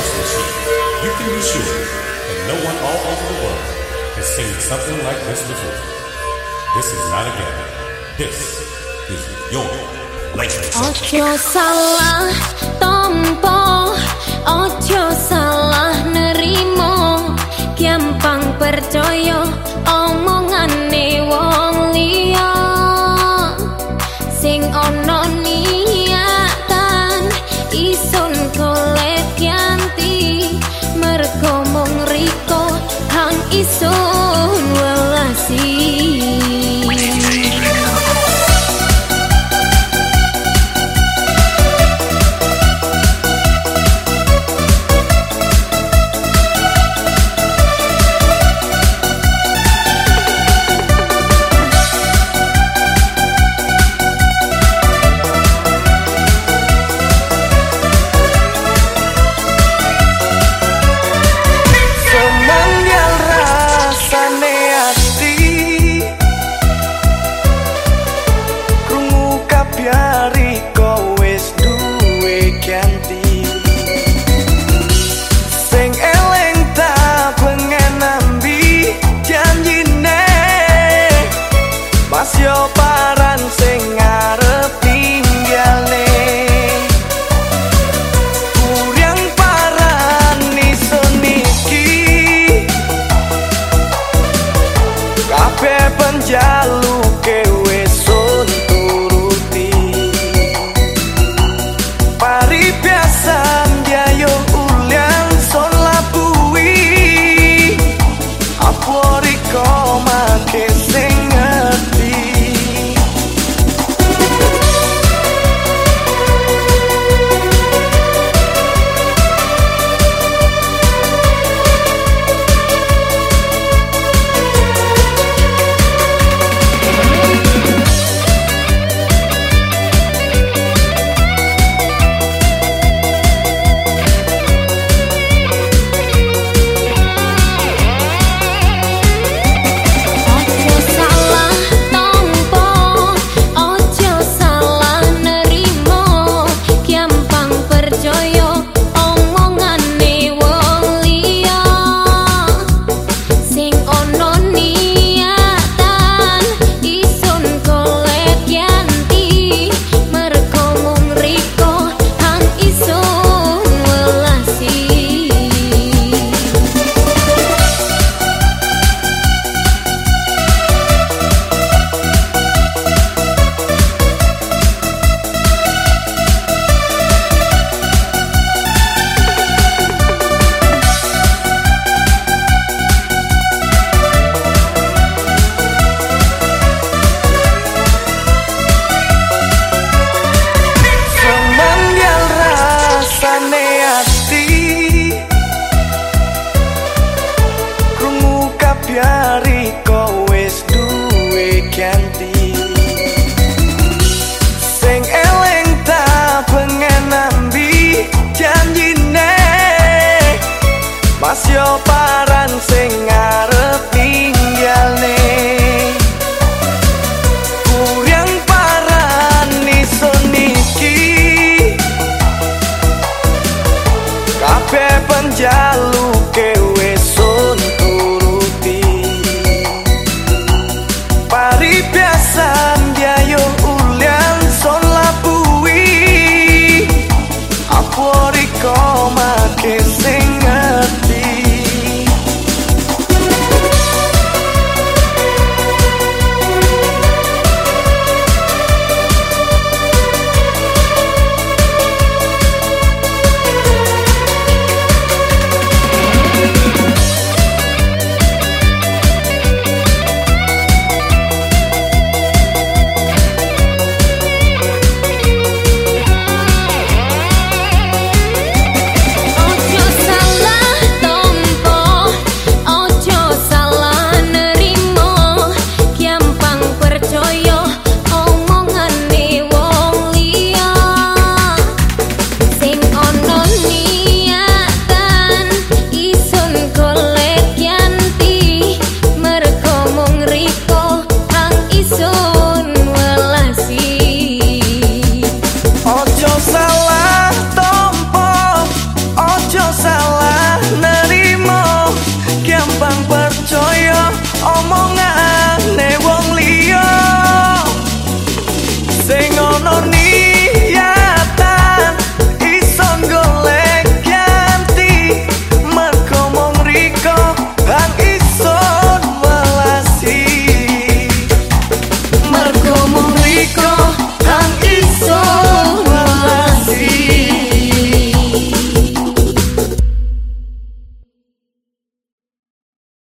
dance machine, you can be sure that no one all over the world has seen something like this before. This is not a game. This is your. Ojo salah tompo, ojo salah nerimo, gampang percaya omongan wong liya sing ana niatan isun confiar. calma que